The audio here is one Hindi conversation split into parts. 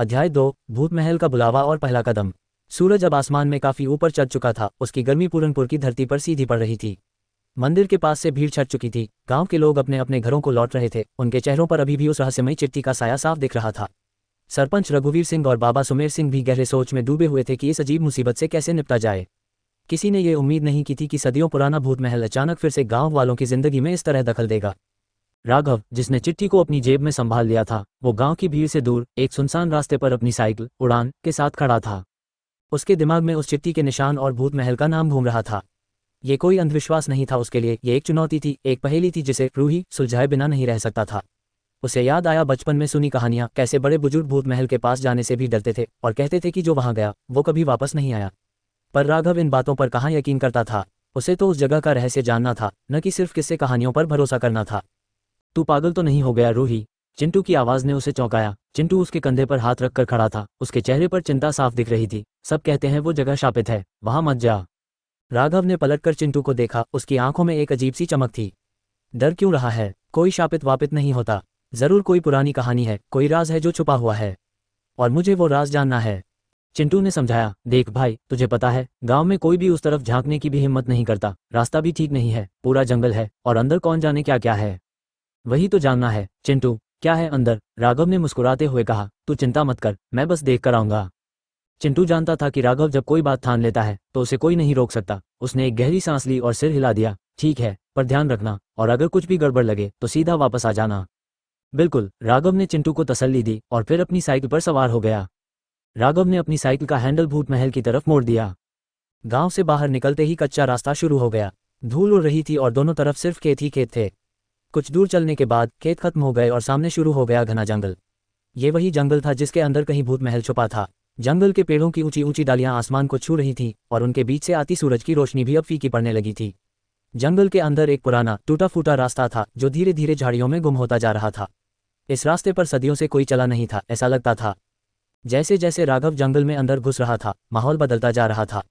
अध्याय दो भूत महल का बुलावा और पहला कदम। सूरज अब आसमान में काफ़ी ऊपर चढ़ चुका था, उसकी गर्मी पूरनपुर की धरती पर सीधी पड़ रही थी। मंदिर के पास से भीड़ छट चुकी थी, गाँव के लोग अपने अपने घरों को लौट रहे थे, उनके चेहरों पर अभी भी उस रहस्यमयी चिट्ठी का साया साफ़ दिख रहा था। सरपंच रघुवीर सिंह और बाबा सुमेर सिंह भी गहरे सोच में डूबे हुए थे कि इस अजीब मुसीबत से कैसे निपटा जाए। किसी ने ये उम्मीद नहीं की थी कि सदियों पुराना भूत महल अचानक फिर से गाँव वालों की ज़िंदगी में इस तरह दखल देगा। राघव, जिसने चिट्ठी को अपनी जेब में संभाल लिया था, वो गाँव की भीड़ से दूर, एक सुनसान रास्ते पर अपनी साइकिल, उड़ान, के साथ खड़ा था। उसके दिमाग में उस चिट्ठी के निशान और भूत महल का नाम घूम रहा था। ये कोई अंधविश्वास नहीं था उसके लिए, ये एक चुनौती थी, एक पहेली थी जिसे रूही सुलझाए बिना नहीं रह सकता था। उसे याद आया बचपन में सुनी कहानियाँ, कैसे बड़े बुज़ुर्ग भूत महल के पास जाने से भी डरते थे, और कहते थे कि जो वहाँ गया, वो कभी वापस नहीं आया। पर राघव इन बातों पर कहाँ यकीन करता था? उसे तो उस जगह का रहस्य जानना था, न कि सिर्फ़ किस्से कहानियों पर भरोसा करना था। तू पागल तो नहीं हो गया रूही। चिंटू की आवाज़ ने उसे चौंकाया। चिंटू उसके कंधे पर हाथ रखकर खड़ा था। उसके चेहरे पर चिंता साफ़ दिख रही थी। सब कहते हैं वो जगह शापित है। वहाँ मत जा। राघव ने पलटकर चिंटू को देखा। उसकी आँखों में एक अजीब सी चमक थी। डर क्यों रहा है? कोई शापित वापित नहीं होता। ज़रूर कोई पुरानी कहानी है। कोई राज है जो छुपा हुआ है। और मुझे वो राज जानना है। चिंटू ने समझाया। देख भाई, तुझे पता है, गाँव में कोई भी उस तरफ़ झांकने की भी हिम्मत नहीं करता। रास्ता भी ठीक नहीं है। पूरा जंगल है। और अंदर कौन जाने क्या क्या है? वही तो जानना है, चिंटू। क्या है अंदर? राघव ने मुस्कुराते हुए कहा, तू चिंता मत कर, मैं बस देख कर आऊँगा। चिंटू जानता था कि राघव जब कोई बात ठान लेता है तो उसे कोई नहीं रोक सकता। उसने एक गहरी सांस ली और सिर हिला दिया, ठीक है, पर ध्यान रखना, और अगर कुछ भी गड़बड़ लगे तो सीधा वापस आ जाना। बिल्कुल, राघव ने चिंटू को तसल्ली दी और फिर अपनी साइकिल पर सवार हो गया। राघव ने अपनी साइकिल का हैंडल भूत महल की तरफ़ मोड़ दिया। गाँव से बाहर निकलते ही कच्चा रास्ता शुरू हो गया। धूल उड़ रही थी और दोनों तरफ़ सिर्फ़ खेत ही खेत थे। कुछ दूर चलने के बाद खेत खत्म हो गए और सामने शुरू हो गया घना जंगल। ये वही जंगल था जिसके अंदर कहीं भूत महल छुपा था। जंगल के पेड़ों की ऊँची ऊँची डालियाँ आसमान को छू रही थीं और उनके बीच से आती सूरज की रोशनी भी अब फीकी पड़ने लगी थी। जंगल के अंदर एक पुराना टूटा फूटा रास्ता था जो धीरे धीरे झाड़ियों में गुम होता जा रहा था। इस रास्ते पर सदियों से कोई चला नहीं था, ऐसा लगता था। जैसे जैसे राघव जंगल में अंदर घुस रहा था, माहौल बदलता जा रहा था।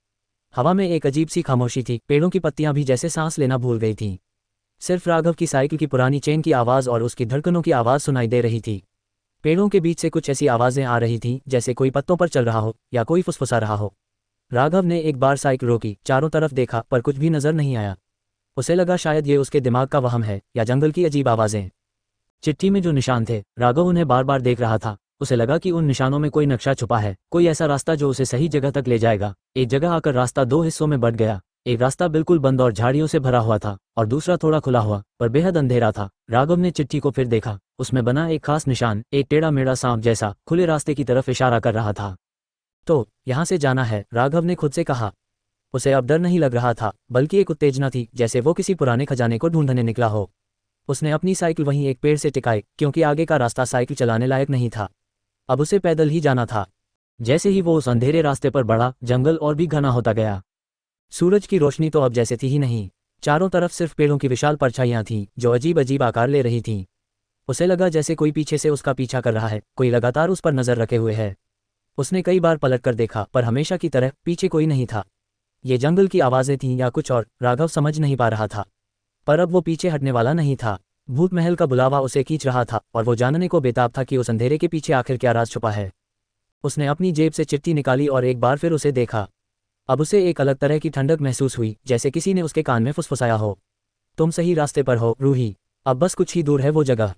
हवा में एक अजीब सी खामोशी थी, पेड़ों की पत्तियाँ भी जैसे सांस लेना भूल गई थीं। सिर्फ़ राघव की साइकिल की पुरानी चेन की आवाज़ और उसकी धड़कनों की आवाज़ सुनाई दे रही थी। पेड़ों के बीच से कुछ ऐसी आवाज़ें आ रही थीं, जैसे कोई पत्तों पर चल रहा हो या कोई फुसफुसा रहा हो। राघव ने एक बार साइकिल रोकी, चारों तरफ़ देखा, पर कुछ भी नज़र नहीं आया। उसे लगा शायद ये उसके दिमाग का वहम है, या जंगल की अजीब आवाज़ें। चिट्ठी में जो निशान थे, राघव उन्हें बार बार देख रहा था। उसे लगा कि उन निशानों में कोई नक्शा छुपा है, कोई ऐसा रास्ता जो उसे सही जगह तक ले जाएगा। एक जगह आकर रास्ता दो हिस्सों में बढ़ गया। एक रास्ता बिल्कुल बंद और झाड़ियों से भरा हुआ था, और दूसरा थोड़ा खुला हुआ, पर बेहद अंधेरा था। राघव ने चिट्ठी को फिर देखा, उसमें बना एक खास निशान, एक टेढ़ा मेढ़ा सांप जैसा, खुले रास्ते की तरफ़ इशारा कर रहा था। तो यहाँ से जाना है, राघव ने खुद से कहा। उसे अब डर नहीं लग रहा था, बल्कि एक उत्तेजना थी, जैसे वो किसी पुराने खजाने को ढूँढने निकला हो। उसने अपनी साइकिल वहीं एक पेड़ से टिकाई, क्योंकि आगे का रास्ता साइकिल चलाने लायक नहीं था। अब उसे पैदल ही जाना था। जैसे ही वो उस अंधेरे रास्ते पर बढ़ा, जंगल और भी घना होता गया। सूरज की रोशनी तो अब जैसे थी ही नहीं। चारों तरफ़ सिर्फ़ पेड़ों की विशाल परछाइयाँ थीं, जो अजीब अजीब आकार ले रही थीं। उसे लगा जैसे कोई पीछे से उसका पीछा कर रहा है, कोई लगातार उस पर नज़र रखे हुए है। उसने कई बार पलट कर देखा, पर हमेशा की तरह पीछे कोई नहीं था। ये जंगल की आवाज़ें थीं या कुछ और, राघव समझ नहीं पा रहा था। पर अब वो पीछे हटने वाला नहीं था। भूत महल का बुलावा उसे खींच रहा था, और वो जानने को बेताब था कि उस अंधेरे के पीछे आखिर क्या राज छुपा है। उसने अपनी जेब से चिट्ठी निकाली और एक बार फिर उसे देखा। अब उसे एक अलग तरह की ठंडक महसूस हुई, जैसे किसी ने उसके कान में फुसफुसाया हो। तुम सही रास्ते पर हो, रूही। अब बस कुछ ही दूर है वो जगह।